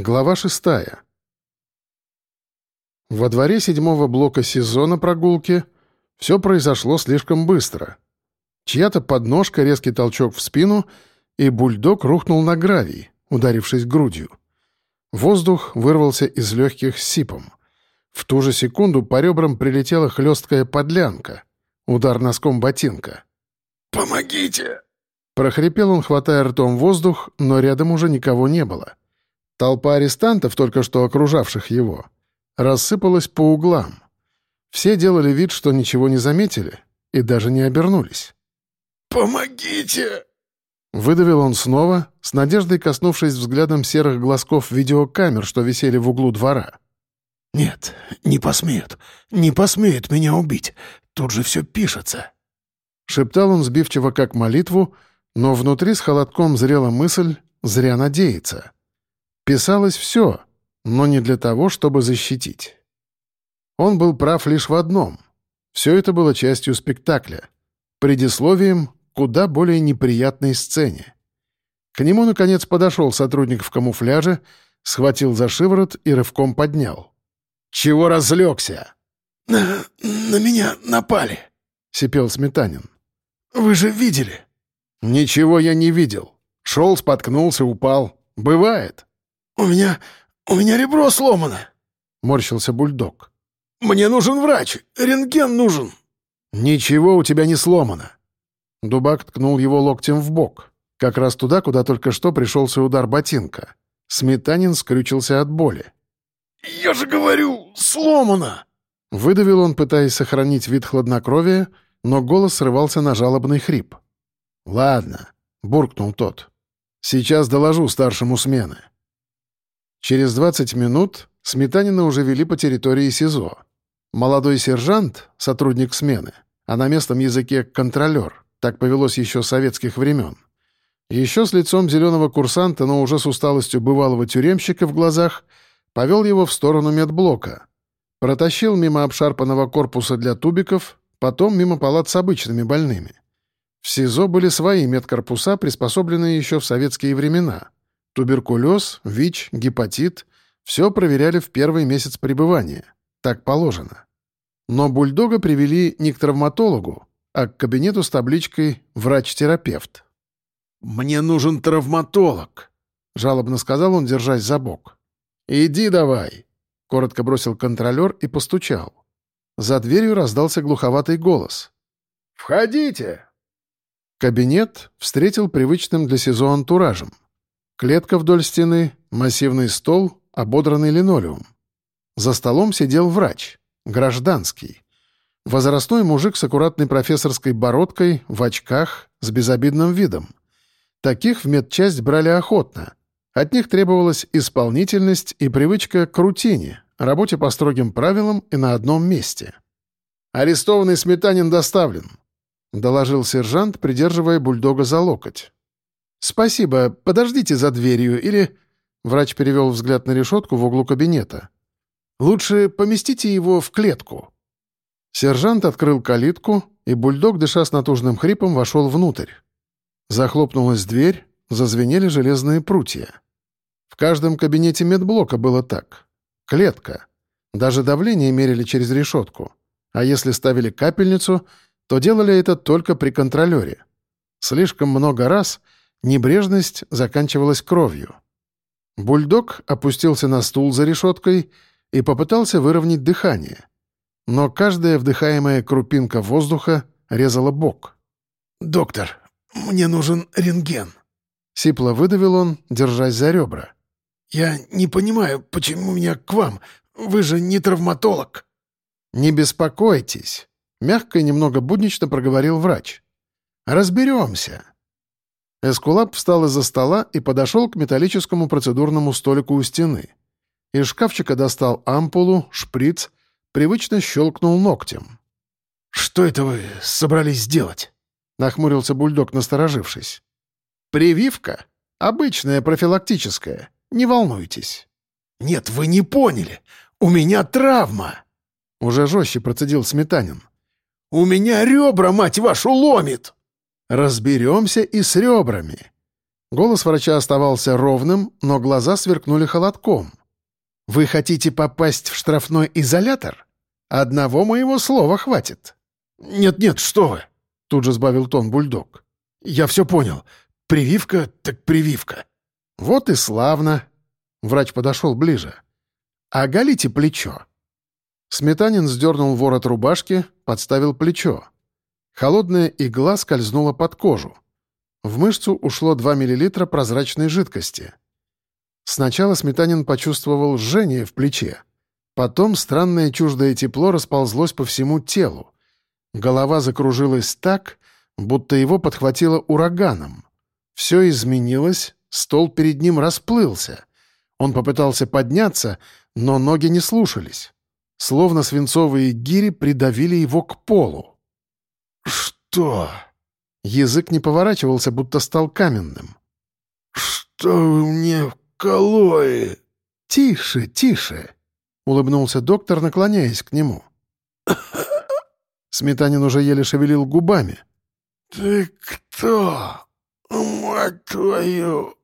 Глава шестая. Во дворе седьмого блока сезона прогулки все произошло слишком быстро. Чья-то подножка, резкий толчок в спину, и бульдог рухнул на гравий, ударившись грудью. Воздух вырвался из легких сипом. В ту же секунду по ребрам прилетела хлесткая подлянка. Удар носком ботинка. «Помогите!» Прохрипел он, хватая ртом воздух, но рядом уже никого не было. Толпа арестантов, только что окружавших его, рассыпалась по углам. Все делали вид, что ничего не заметили, и даже не обернулись. «Помогите!» Выдавил он снова, с надеждой коснувшись взглядом серых глазков видеокамер, что висели в углу двора. «Нет, не посмеют. Не посмеют меня убить. Тут же все пишется». Шептал он сбивчиво как молитву, но внутри с холодком зрела мысль «зря надеяться». Писалось все, но не для того, чтобы защитить. Он был прав лишь в одном. Все это было частью спектакля. Предисловием куда более неприятной сцене. К нему, наконец, подошел сотрудник в камуфляже, схватил за шиворот и рывком поднял. «Чего разлегся?» «На... на меня напали», — сипел Сметанин. «Вы же видели?» «Ничего я не видел. Шел, споткнулся, упал. Бывает». «У меня... у меня ребро сломано», — морщился бульдог. «Мне нужен врач. Рентген нужен». «Ничего у тебя не сломано». Дубак ткнул его локтем в бок, как раз туда, куда только что пришелся удар ботинка. Сметанин скрючился от боли. «Я же говорю, сломано!» Выдавил он, пытаясь сохранить вид хладнокровия, но голос срывался на жалобный хрип. «Ладно», — буркнул тот. «Сейчас доложу старшему смены». Через 20 минут Сметанина уже вели по территории СИЗО. Молодой сержант, сотрудник смены, а на местном языке контролер, так повелось еще с советских времен. Еще с лицом зеленого курсанта, но уже с усталостью бывалого тюремщика в глазах, повел его в сторону медблока. Протащил мимо обшарпанного корпуса для тубиков, потом мимо палат с обычными больными. В СИЗО были свои медкорпуса, приспособленные еще в советские времена — Туберкулез, ВИЧ, гепатит — все проверяли в первый месяц пребывания. Так положено. Но бульдога привели не к травматологу, а к кабинету с табличкой «Врач-терапевт». «Мне нужен травматолог», — жалобно сказал он, держась за бок. «Иди давай», — коротко бросил контролер и постучал. За дверью раздался глуховатый голос. «Входите!» Кабинет встретил привычным для СИЗО антуражем — Клетка вдоль стены, массивный стол, ободранный линолеум. За столом сидел врач, гражданский. Возрастной мужик с аккуратной профессорской бородкой, в очках, с безобидным видом. Таких в медчасть брали охотно. От них требовалась исполнительность и привычка к рутине, работе по строгим правилам и на одном месте. «Арестованный Сметанин доставлен», — доложил сержант, придерживая бульдога за локоть. «Спасибо, подождите за дверью, или...» Врач перевел взгляд на решетку в углу кабинета. «Лучше поместите его в клетку». Сержант открыл калитку, и бульдог, дыша с натужным хрипом, вошел внутрь. Захлопнулась дверь, зазвенели железные прутья. В каждом кабинете медблока было так. Клетка. Даже давление мерили через решетку. А если ставили капельницу, то делали это только при контролере. Слишком много раз — Небрежность заканчивалась кровью. Бульдог опустился на стул за решеткой и попытался выровнять дыхание. Но каждая вдыхаемая крупинка воздуха резала бок. «Доктор, мне нужен рентген», — сипло выдавил он, держась за ребра. «Я не понимаю, почему меня к вам? Вы же не травматолог». «Не беспокойтесь», — мягко и немного буднично проговорил врач. «Разберемся. Эскулап встал из-за стола и подошел к металлическому процедурному столику у стены. Из шкафчика достал ампулу, шприц, привычно щелкнул ногтем. «Что это вы собрались сделать?» — нахмурился бульдог, насторожившись. «Прививка. Обычная, профилактическая. Не волнуйтесь». «Нет, вы не поняли. У меня травма!» Уже жестче процедил Сметанин. «У меня ребра, мать вашу, ломит!» Разберемся и с ребрами. Голос врача оставался ровным, но глаза сверкнули холодком. «Вы хотите попасть в штрафной изолятор? Одного моего слова хватит». «Нет-нет, что вы!» — тут же сбавил тон бульдог. «Я все понял. Прививка так прививка». «Вот и славно». Врач подошел ближе. «Оголите плечо». Сметанин сдернул ворот рубашки, подставил плечо. Холодная игла скользнула под кожу. В мышцу ушло 2 мл прозрачной жидкости. Сначала Сметанин почувствовал жжение в плече. Потом странное чуждое тепло расползлось по всему телу. Голова закружилась так, будто его подхватило ураганом. Все изменилось, стол перед ним расплылся. Он попытался подняться, но ноги не слушались. Словно свинцовые гири придавили его к полу. «Что?» Язык не поворачивался, будто стал каменным. «Что вы мне вкололи?» «Тише, тише!» — улыбнулся доктор, наклоняясь к нему. Сметанин уже еле шевелил губами. «Ты кто, мать твою?»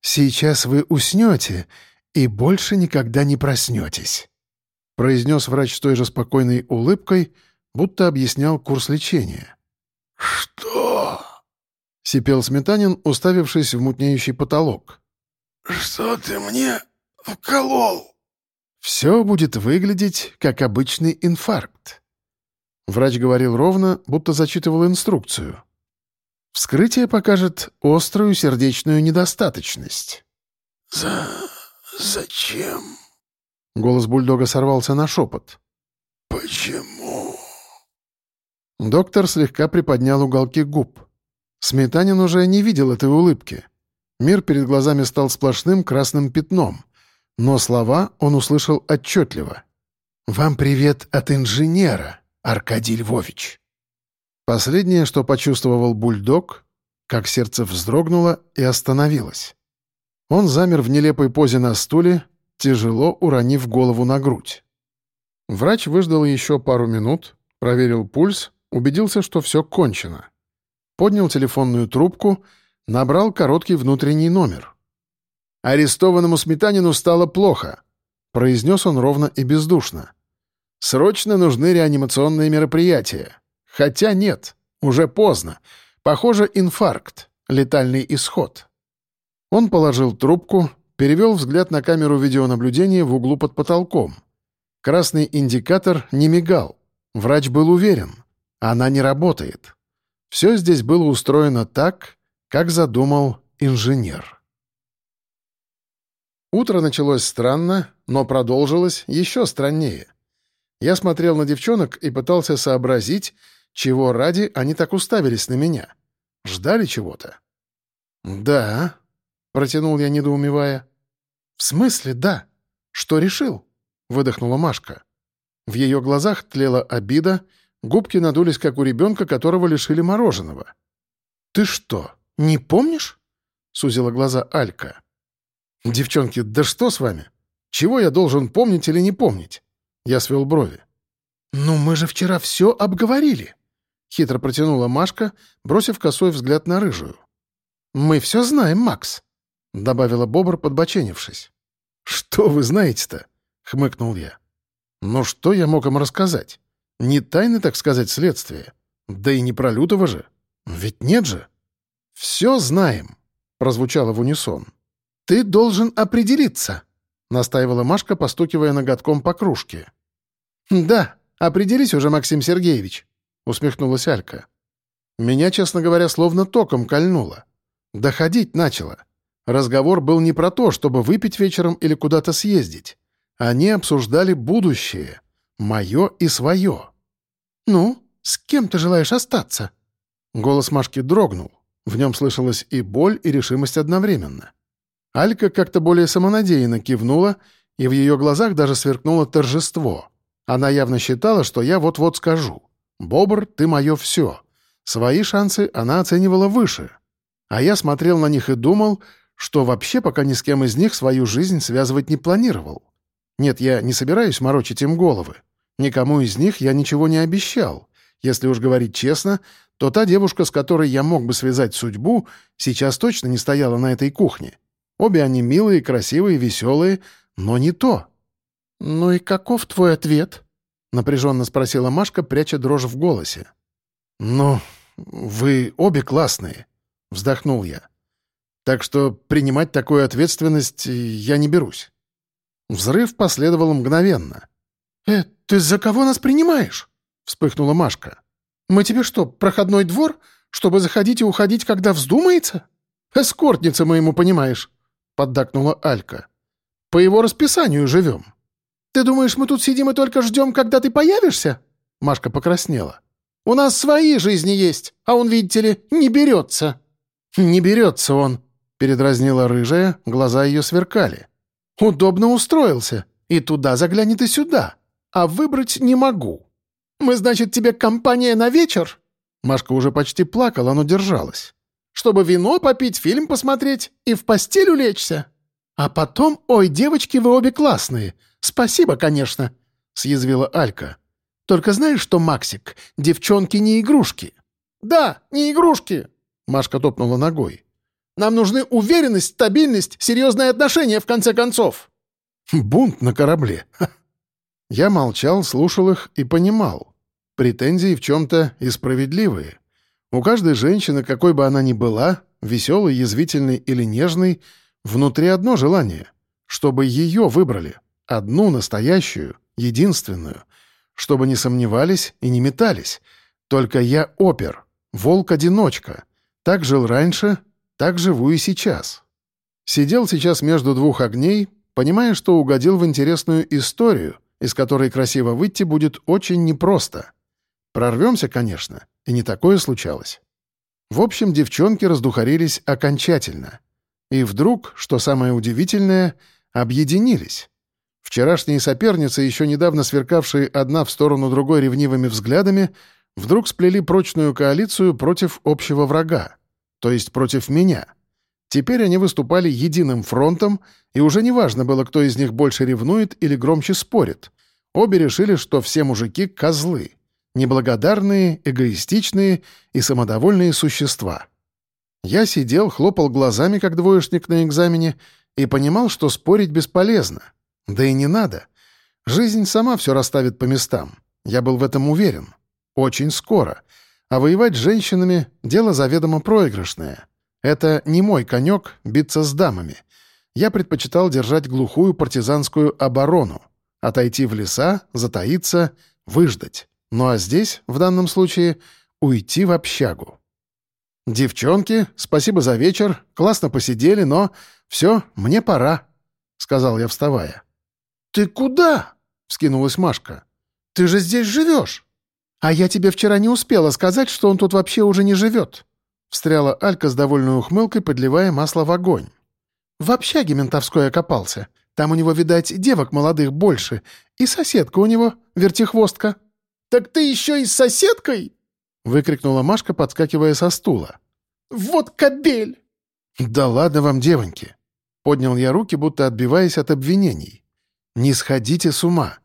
«Сейчас вы уснете и больше никогда не проснетесь», — произнес врач с той же спокойной улыбкой, будто объяснял курс лечения. «Что?» — сипел Сметанин, уставившись в мутнеющий потолок. «Что ты мне вколол?» «Все будет выглядеть, как обычный инфаркт». Врач говорил ровно, будто зачитывал инструкцию. «Вскрытие покажет острую сердечную недостаточность». «За... зачем?» Голос бульдога сорвался на шепот. «Почему?» Доктор слегка приподнял уголки губ. Сметанин уже не видел этой улыбки. Мир перед глазами стал сплошным красным пятном. Но слова он услышал отчетливо. «Вам привет от инженера, Аркадий Львович». Последнее, что почувствовал бульдог, как сердце вздрогнуло и остановилось. Он замер в нелепой позе на стуле, тяжело уронив голову на грудь. Врач выждал еще пару минут, проверил пульс убедился, что все кончено. Поднял телефонную трубку, набрал короткий внутренний номер. «Арестованному Сметанину стало плохо», — произнес он ровно и бездушно. «Срочно нужны реанимационные мероприятия. Хотя нет, уже поздно. Похоже, инфаркт, летальный исход». Он положил трубку, перевел взгляд на камеру видеонаблюдения в углу под потолком. Красный индикатор не мигал. Врач был уверен. Она не работает. Все здесь было устроено так, как задумал инженер. Утро началось странно, но продолжилось еще страннее. Я смотрел на девчонок и пытался сообразить, чего ради они так уставились на меня. Ждали чего-то? «Да», — протянул я, недоумевая. «В смысле «да»? Что решил?» — выдохнула Машка. В ее глазах тлела обида — Губки надулись, как у ребенка, которого лишили мороженого. «Ты что, не помнишь?» — сузила глаза Алька. «Девчонки, да что с вами? Чего я должен помнить или не помнить?» Я свел брови. «Ну, мы же вчера все обговорили», — хитро протянула Машка, бросив косой взгляд на рыжую. «Мы все знаем, Макс», — добавила Бобр, подбоченившись. «Что вы знаете-то?» — хмыкнул я. «Ну что я мог им рассказать? Не тайны, так сказать, следствия. Да и не про Лютого же. Ведь нет же. «Все знаем», — прозвучало в унисон. «Ты должен определиться», — настаивала Машка, постукивая ноготком по кружке. «Да, определись уже, Максим Сергеевич», — усмехнулась Алька. Меня, честно говоря, словно током кольнуло. Доходить начало. Разговор был не про то, чтобы выпить вечером или куда-то съездить. Они обсуждали будущее. Мое и свое. «Ну, с кем ты желаешь остаться?» Голос Машки дрогнул. В нем слышалась и боль, и решимость одновременно. Алька как-то более самонадеянно кивнула, и в ее глазах даже сверкнуло торжество. Она явно считала, что я вот-вот скажу. «Бобр, ты мое все». Свои шансы она оценивала выше. А я смотрел на них и думал, что вообще пока ни с кем из них свою жизнь связывать не планировал. Нет, я не собираюсь морочить им головы. Никому из них я ничего не обещал. Если уж говорить честно, то та девушка, с которой я мог бы связать судьбу, сейчас точно не стояла на этой кухне. Обе они милые, красивые, веселые, но не то. «Ну и каков твой ответ?» — напряженно спросила Машка, пряча дрожь в голосе. «Ну, вы обе классные», — вздохнул я. «Так что принимать такую ответственность я не берусь». Взрыв последовал мгновенно. «Э, ты за кого нас принимаешь?» — вспыхнула Машка. «Мы тебе что, проходной двор, чтобы заходить и уходить, когда вздумается?» «Эскортница мы ему, понимаешь», — поддакнула Алька. «По его расписанию живем». «Ты думаешь, мы тут сидим и только ждем, когда ты появишься?» Машка покраснела. «У нас свои жизни есть, а он, видите ли, не берется». «Не берется он», — передразнила рыжая, глаза ее сверкали. «Удобно устроился. И туда заглянет, и сюда. А выбрать не могу». «Мы, значит, тебе компания на вечер?» Машка уже почти плакала, но держалась. «Чтобы вино попить, фильм посмотреть и в постель улечься. А потом, ой, девочки, вы обе классные. «Спасибо, конечно», — съязвила Алька. «Только знаешь что, Максик, девчонки не игрушки». «Да, не игрушки», — Машка топнула ногой. «Нам нужны уверенность, стабильность, серьезные отношения, в конце концов». «Бунт на корабле». Я молчал, слушал их и понимал. Претензии в чем-то и справедливые. У каждой женщины, какой бы она ни была, веселой, язвительной или нежной, внутри одно желание — чтобы ее выбрали. Одну настоящую, единственную. Чтобы не сомневались и не метались. Только я опер, волк-одиночка. Так жил раньше, так живу и сейчас. Сидел сейчас между двух огней, понимая, что угодил в интересную историю, из которой красиво выйти будет очень непросто. Прорвемся, конечно, и не такое случалось. В общем, девчонки раздухарились окончательно. И вдруг, что самое удивительное, объединились. Вчерашние соперницы, еще недавно сверкавшие одна в сторону другой ревнивыми взглядами, вдруг сплели прочную коалицию против общего врага, то есть против меня. Теперь они выступали единым фронтом, и уже не важно было, кто из них больше ревнует или громче спорит. Обе решили, что все мужики — козлы, неблагодарные, эгоистичные и самодовольные существа. Я сидел, хлопал глазами, как двоечник на экзамене, и понимал, что спорить бесполезно. Да и не надо. Жизнь сама все расставит по местам. Я был в этом уверен. Очень скоро. А воевать с женщинами — дело заведомо проигрышное. Это не мой конек — биться с дамами. Я предпочитал держать глухую партизанскую оборону, отойти в леса, затаиться, выждать. Ну а здесь, в данном случае, уйти в общагу. «Девчонки, спасибо за вечер, классно посидели, но все, мне пора», — сказал я, вставая. «Ты куда?» — вскинулась Машка. «Ты же здесь живешь!» «А я тебе вчера не успела сказать, что он тут вообще уже не живет!» — встряла Алька с довольной ухмылкой, подливая масло в огонь. «В общаге ментовской окопался. Там у него, видать, девок молодых больше. И соседка у него, вертихвостка». «Так ты еще и с соседкой?» — выкрикнула Машка, подскакивая со стула. «Вот кобель!» «Да ладно вам, девоньки!» Поднял я руки, будто отбиваясь от обвинений. Не сходите с ума.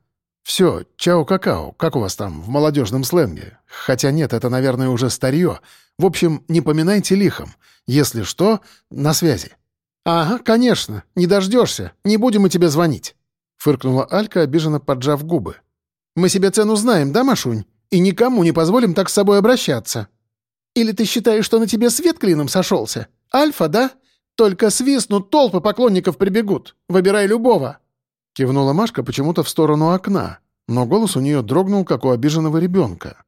Все, чао-какао, как у вас там, в молодежном сленге? Хотя нет, это, наверное, уже старье. В общем, не поминайте лихом. Если что, на связи». «Ага, конечно, не дождешься, не будем мы тебе звонить», — фыркнула Алька, обиженно поджав губы. «Мы себе цену знаем, да, Машунь? И никому не позволим так с собой обращаться. Или ты считаешь, что на тебе свет клином сошелся? Альфа, да? Только свистнут, толпы поклонников прибегут. Выбирай любого». Кивнула Машка почему-то в сторону окна, но голос у нее дрогнул, как у обиженного ребенка.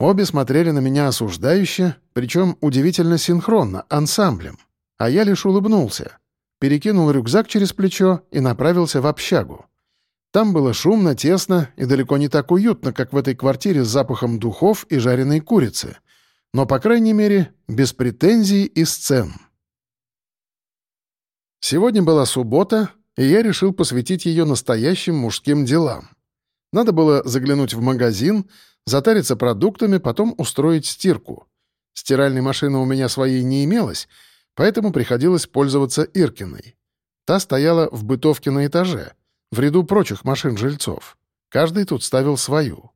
Обе смотрели на меня осуждающе, причем удивительно синхронно, ансамблем. А я лишь улыбнулся, перекинул рюкзак через плечо и направился в общагу. Там было шумно, тесно и далеко не так уютно, как в этой квартире с запахом духов и жареной курицы. Но, по крайней мере, без претензий и сцен. Сегодня была суббота, и я решил посвятить ее настоящим мужским делам. Надо было заглянуть в магазин, затариться продуктами, потом устроить стирку. Стиральной машины у меня своей не имелось, поэтому приходилось пользоваться Иркиной. Та стояла в бытовке на этаже, в ряду прочих машин жильцов. Каждый тут ставил свою.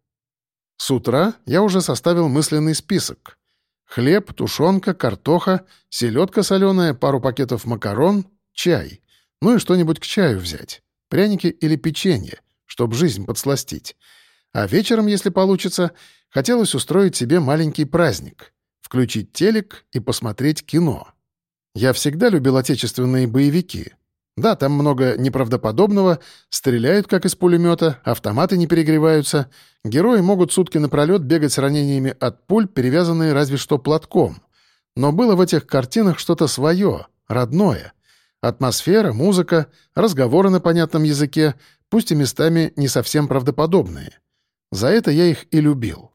С утра я уже составил мысленный список. Хлеб, тушенка, картоха, селедка соленая, пару пакетов макарон, чай. Ну и что-нибудь к чаю взять. Пряники или печенье, чтобы жизнь подсластить. А вечером, если получится, хотелось устроить себе маленький праздник. Включить телек и посмотреть кино. Я всегда любил отечественные боевики. Да, там много неправдоподобного, стреляют как из пулемета, автоматы не перегреваются, герои могут сутки напролет бегать с ранениями от пуль, перевязанные разве что платком. Но было в этих картинах что-то свое, родное. Атмосфера, музыка, разговоры на понятном языке, пусть и местами не совсем правдоподобные. За это я их и любил.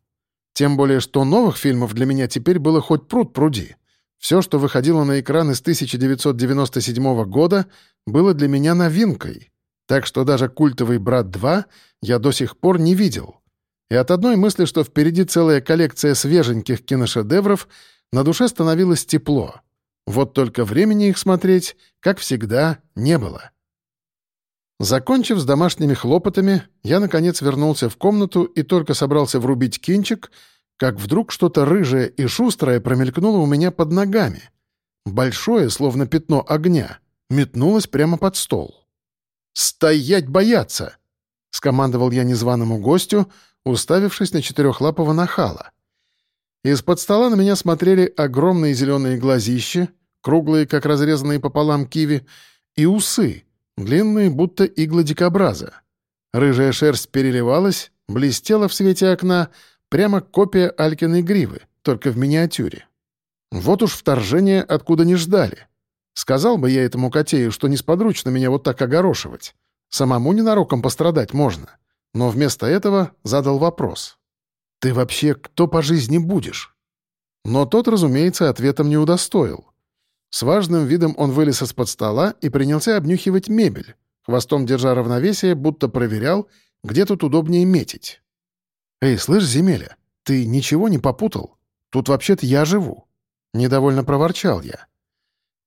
Тем более, что новых фильмов для меня теперь было хоть пруд пруди. Все, что выходило на экран из 1997 года, было для меня новинкой. Так что даже культовый «Брат 2» я до сих пор не видел. И от одной мысли, что впереди целая коллекция свеженьких киношедевров, на душе становилось тепло. Вот только времени их смотреть, как всегда, не было. Закончив с домашними хлопотами, я, наконец, вернулся в комнату и только собрался врубить кинчик — как вдруг что-то рыжее и шустрое промелькнуло у меня под ногами. Большое, словно пятно огня, метнулось прямо под стол. «Стоять бояться!» — скомандовал я незваному гостю, уставившись на четырехлапого нахала. Из-под стола на меня смотрели огромные зеленые глазища, круглые, как разрезанные пополам киви, и усы, длинные, будто иглы дикобраза. Рыжая шерсть переливалась, блестела в свете окна — Прямо копия Алькиной гривы, только в миниатюре. Вот уж вторжение откуда не ждали. Сказал бы я этому котею, что несподручно меня вот так огорошивать. Самому ненароком пострадать можно. Но вместо этого задал вопрос. «Ты вообще кто по жизни будешь?» Но тот, разумеется, ответом не удостоил. С важным видом он вылез из-под стола и принялся обнюхивать мебель, хвостом держа равновесие, будто проверял, где тут удобнее метить. «Эй, слышь, Земеля, ты ничего не попутал? Тут вообще-то я живу». Недовольно проворчал я.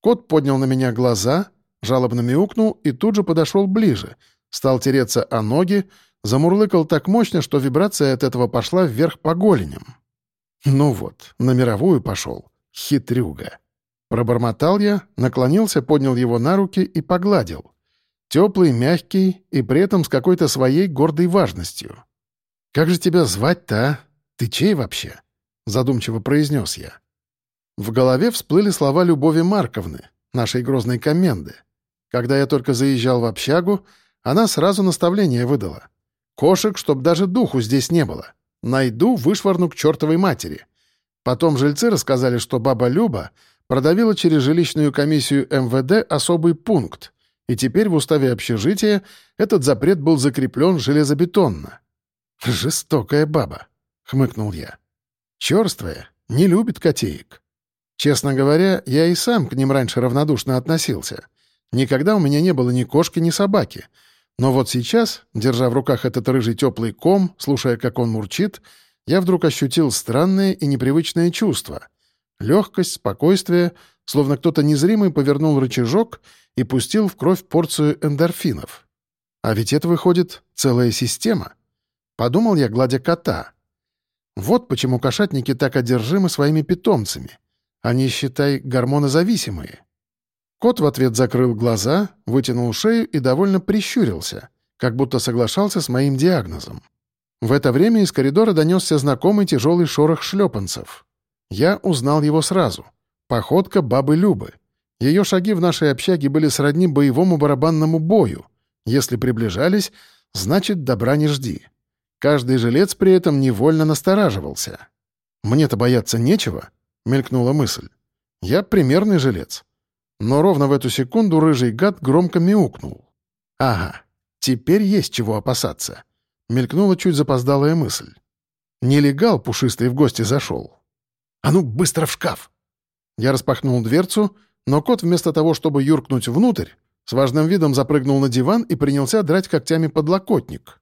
Кот поднял на меня глаза, жалобно мяукнул и тут же подошел ближе, стал тереться о ноги, замурлыкал так мощно, что вибрация от этого пошла вверх по голеням. Ну вот, на мировую пошел. Хитрюга. Пробормотал я, наклонился, поднял его на руки и погладил. Теплый, мягкий и при этом с какой-то своей гордой важностью. «Как же тебя звать-то, а? Ты чей вообще?» — задумчиво произнес я. В голове всплыли слова Любови Марковны, нашей грозной коменды. Когда я только заезжал в общагу, она сразу наставление выдала. «Кошек, чтоб даже духу здесь не было. Найду, вышвырну к чертовой матери». Потом жильцы рассказали, что баба Люба продавила через жилищную комиссию МВД особый пункт, и теперь в уставе общежития этот запрет был закреплен железобетонно. «Жестокая баба», — хмыкнул я. «Черствая, не любит котеек. Честно говоря, я и сам к ним раньше равнодушно относился. Никогда у меня не было ни кошки, ни собаки. Но вот сейчас, держа в руках этот рыжий теплый ком, слушая, как он мурчит, я вдруг ощутил странное и непривычное чувство. Легкость, спокойствие, словно кто-то незримый повернул рычажок и пустил в кровь порцию эндорфинов. А ведь это, выходит, целая система — Подумал я, гладя кота. Вот почему кошатники так одержимы своими питомцами. Они, считай, гормонозависимые. Кот в ответ закрыл глаза, вытянул шею и довольно прищурился, как будто соглашался с моим диагнозом. В это время из коридора донесся знакомый тяжелый шорох шлепанцев. Я узнал его сразу. Походка бабы Любы. Ее шаги в нашей общаге были сродни боевому барабанному бою. Если приближались, значит, добра не жди. Каждый жилец при этом невольно настораживался. «Мне-то бояться нечего», — мелькнула мысль. «Я примерный жилец». Но ровно в эту секунду рыжий гад громко мяукнул. «Ага, теперь есть чего опасаться», — мелькнула чуть запоздалая мысль. Нелегал пушистый в гости зашел. «А ну, быстро в шкаф!» Я распахнул дверцу, но кот вместо того, чтобы юркнуть внутрь, с важным видом запрыгнул на диван и принялся драть когтями подлокотник.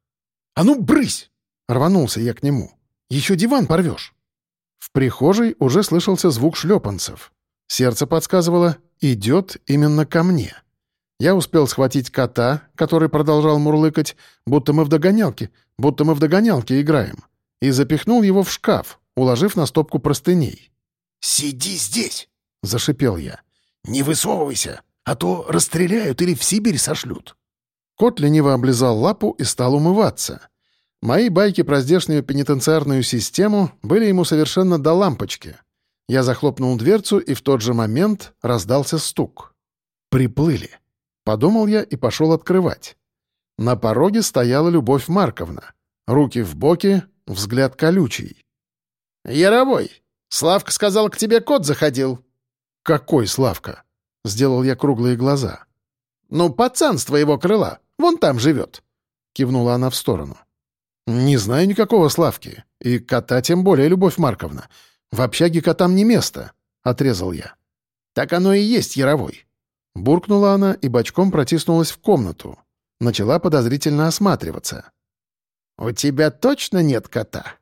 «А ну, брысь!» Рванулся я к нему. «Еще диван порвешь!» В прихожей уже слышался звук шлепанцев. Сердце подсказывало «идет именно ко мне». Я успел схватить кота, который продолжал мурлыкать, будто мы в догонялке, будто мы в догонялке играем, и запихнул его в шкаф, уложив на стопку простыней. «Сиди здесь!» — зашипел я. «Не высовывайся, а то расстреляют или в Сибирь сошлют». Кот лениво облизал лапу и стал умываться. Мои байки про здешнюю пенитенциарную систему были ему совершенно до лампочки. Я захлопнул дверцу, и в тот же момент раздался стук. «Приплыли», — подумал я и пошел открывать. На пороге стояла Любовь Марковна. Руки в боки, взгляд колючий. «Яровой, Славка сказал, к тебе кот заходил». «Какой Славка?» — сделал я круглые глаза. «Ну, пацан с твоего крыла. Вон там живет», — кивнула она в сторону. «Не знаю никакого Славки. И кота тем более, Любовь Марковна. В общаге котам не место», — отрезал я. «Так оно и есть, Яровой». Буркнула она и бочком протиснулась в комнату. Начала подозрительно осматриваться. «У тебя точно нет кота?»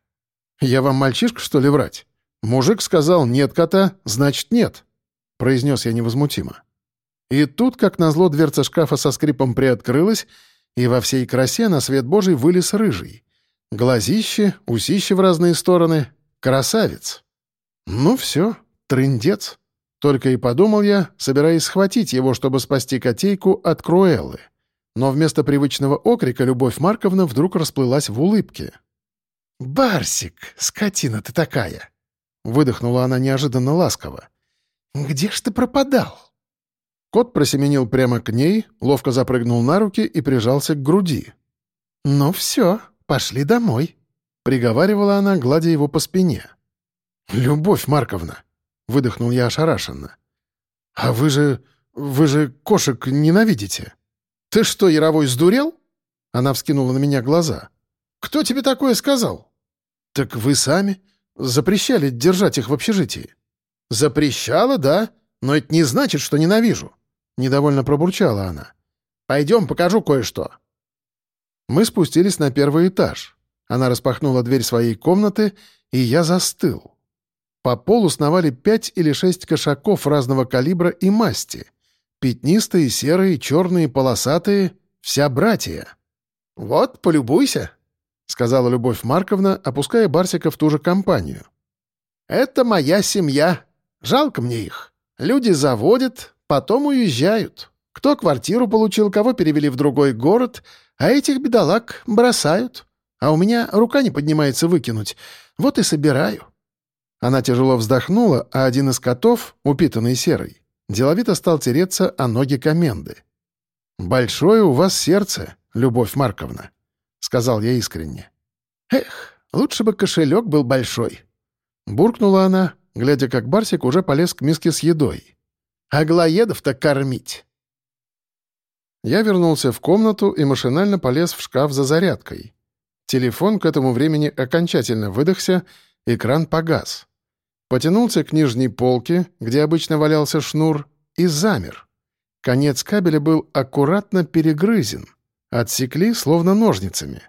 «Я вам мальчишка, что ли, врать? Мужик сказал «нет кота», значит «нет», — произнес я невозмутимо. И тут, как назло, дверца шкафа со скрипом приоткрылась, и во всей красе на свет божий вылез рыжий. Глазище, усище в разные стороны. Красавец. Ну все, трындец. Только и подумал я, собираясь схватить его, чтобы спасти котейку от Круэллы. Но вместо привычного окрика Любовь Марковна вдруг расплылась в улыбке. «Барсик, скотина ты такая!» — выдохнула она неожиданно ласково. «Где ж ты пропадал?» Кот просеменил прямо к ней, ловко запрыгнул на руки и прижался к груди. «Ну все, пошли домой», — приговаривала она, гладя его по спине. «Любовь Марковна», — выдохнул я ошарашенно. «А вы же... вы же кошек ненавидите». «Ты что, Яровой, сдурел?» Она вскинула на меня глаза. «Кто тебе такое сказал?» «Так вы сами запрещали держать их в общежитии». «Запрещала, да, но это не значит, что ненавижу. Недовольно пробурчала она. «Пойдем, покажу кое-что». Мы спустились на первый этаж. Она распахнула дверь своей комнаты, и я застыл. По полу сновали пять или шесть кошаков разного калибра и масти. Пятнистые, серые, черные, полосатые — вся братья. «Вот, полюбуйся», — сказала Любовь Марковна, опуская Барсика в ту же компанию. «Это моя семья. Жалко мне их. Люди заводят, Потом уезжают. Кто квартиру получил, кого перевели в другой город, а этих бедолаг бросают. А у меня рука не поднимается выкинуть. Вот и собираю». Она тяжело вздохнула, а один из котов, упитанный серый, деловито стал тереться о ноги коменды. «Большое у вас сердце, Любовь Марковна», — сказал я искренне. «Эх, лучше бы кошелек был большой», — буркнула она, глядя, как Барсик уже полез к миске с едой. Аглоедов-то кормить!» Я вернулся в комнату и машинально полез в шкаф за зарядкой. Телефон к этому времени окончательно выдохся, экран погас. Потянулся к нижней полке, где обычно валялся шнур, и замер. Конец кабеля был аккуратно перегрызен. Отсекли, словно ножницами.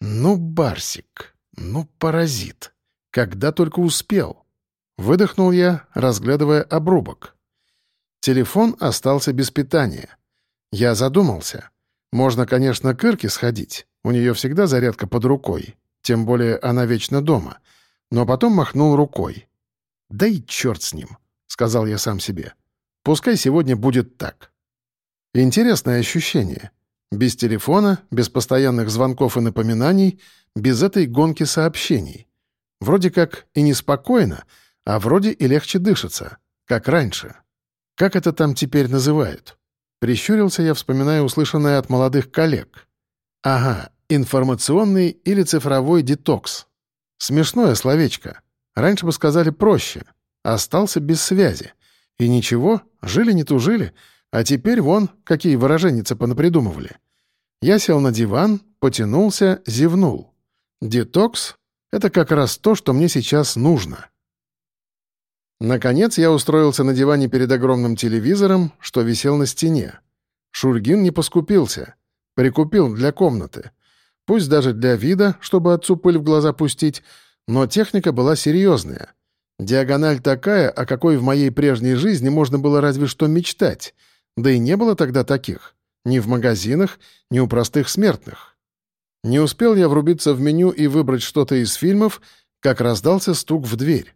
Ну, Барсик, ну, паразит. Когда только успел. Выдохнул я, разглядывая обрубок. Телефон остался без питания. Я задумался. Можно, конечно, к Ирке сходить. У нее всегда зарядка под рукой. Тем более она вечно дома. Но потом махнул рукой. «Да и черт с ним», — сказал я сам себе. «Пускай сегодня будет так». Интересное ощущение. Без телефона, без постоянных звонков и напоминаний, без этой гонки сообщений. Вроде как и неспокойно, а вроде и легче дышится, как раньше. Как это там теперь называют? Прищурился я, вспоминая услышанное от молодых коллег. Ага, информационный или цифровой детокс. Смешное словечко. Раньше бы сказали проще. Остался без связи. И ничего, жили не тужили, а теперь вон, какие выраженницы понапридумывали. Я сел на диван, потянулся, зевнул. Детокс — это как раз то, что мне сейчас нужно. Наконец я устроился на диване перед огромным телевизором, что висел на стене. Шульгин не поскупился. Прикупил для комнаты. Пусть даже для вида, чтобы отцу пыль в глаза пустить, но техника была серьезная. Диагональ такая, о какой в моей прежней жизни можно было разве что мечтать. Да и не было тогда таких. Ни в магазинах, ни у простых смертных. Не успел я врубиться в меню и выбрать что-то из фильмов, как раздался стук в дверь.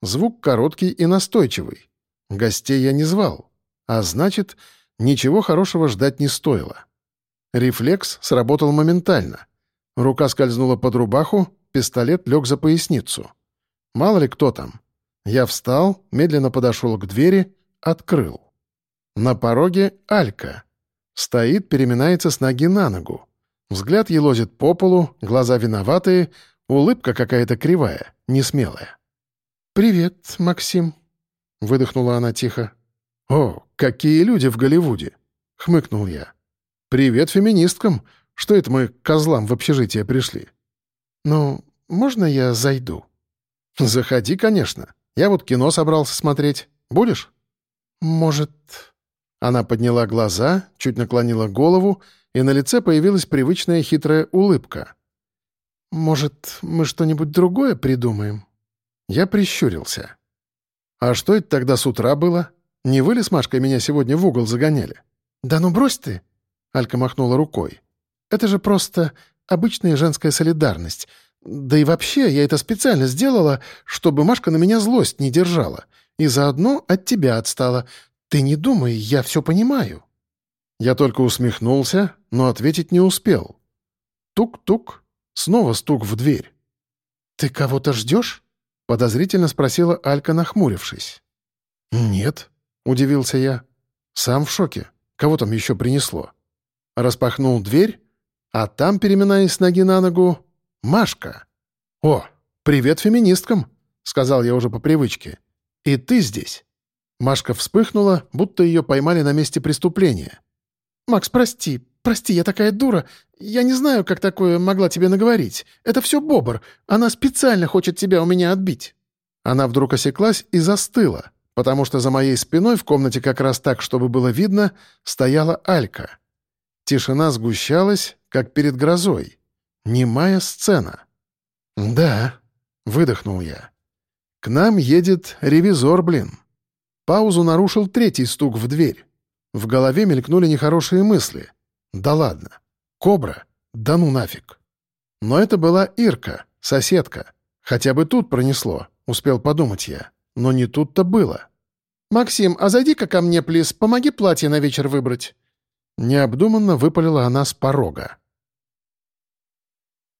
Звук короткий и настойчивый. Гостей я не звал. А значит, ничего хорошего ждать не стоило. Рефлекс сработал моментально. Рука скользнула под рубаху, пистолет лег за поясницу. Мало ли кто там. Я встал, медленно подошел к двери, открыл. На пороге Алька. Стоит, переминается с ноги на ногу. Взгляд елозит по полу, глаза виноватые, улыбка какая-то кривая, несмелая. «Привет, Максим», — выдохнула она тихо. «О, какие люди в Голливуде!» — хмыкнул я. «Привет феминисткам! Что это мы к козлам в общежитие пришли?» «Ну, можно я зайду?» «Заходи, конечно. Я вот кино собрался смотреть. Будешь?» «Может...» Она подняла глаза, чуть наклонила голову, и на лице появилась привычная хитрая улыбка. «Может, мы что-нибудь другое придумаем?» Я прищурился. «А что это тогда с утра было? Не вы ли с Машкой меня сегодня в угол загоняли?» «Да ну брось ты!» — Алька махнула рукой. «Это же просто обычная женская солидарность. Да и вообще, я это специально сделала, чтобы Машка на меня злость не держала. И заодно от тебя отстала. Ты не думай, я все понимаю». Я только усмехнулся, но ответить не успел. Тук-тук, снова стук в дверь. «Ты кого-то ждешь?» — подозрительно спросила Алька, нахмурившись. «Нет», — удивился я. «Сам в шоке. Кого там еще принесло?» Распахнул дверь, а там, переминаясь с ноги на ногу, Машка. «О, привет феминисткам!» — сказал я уже по привычке. «И ты здесь?» Машка вспыхнула, будто ее поймали на месте преступления. «Макс, прости, прости, я такая дура. Я не знаю, как такое могла тебе наговорить. Это все Бобр. Она специально хочет тебя у меня отбить». Она вдруг осеклась и застыла, потому что за моей спиной в комнате как раз так, чтобы было видно, стояла Алька. Тишина сгущалась, как перед грозой. Немая сцена. «Да», — выдохнул я. «К нам едет ревизор, блин». Паузу нарушил третий стук в дверь. В голове мелькнули нехорошие мысли. «Да ладно. Кобра? Да ну нафиг». Но это была Ирка, соседка. Хотя бы тут пронесло, успел подумать я. Но не тут-то было. «Максим, а зайди-ка ко мне, плиз, помоги платье на вечер выбрать». Необдуманно выпалила она с порога.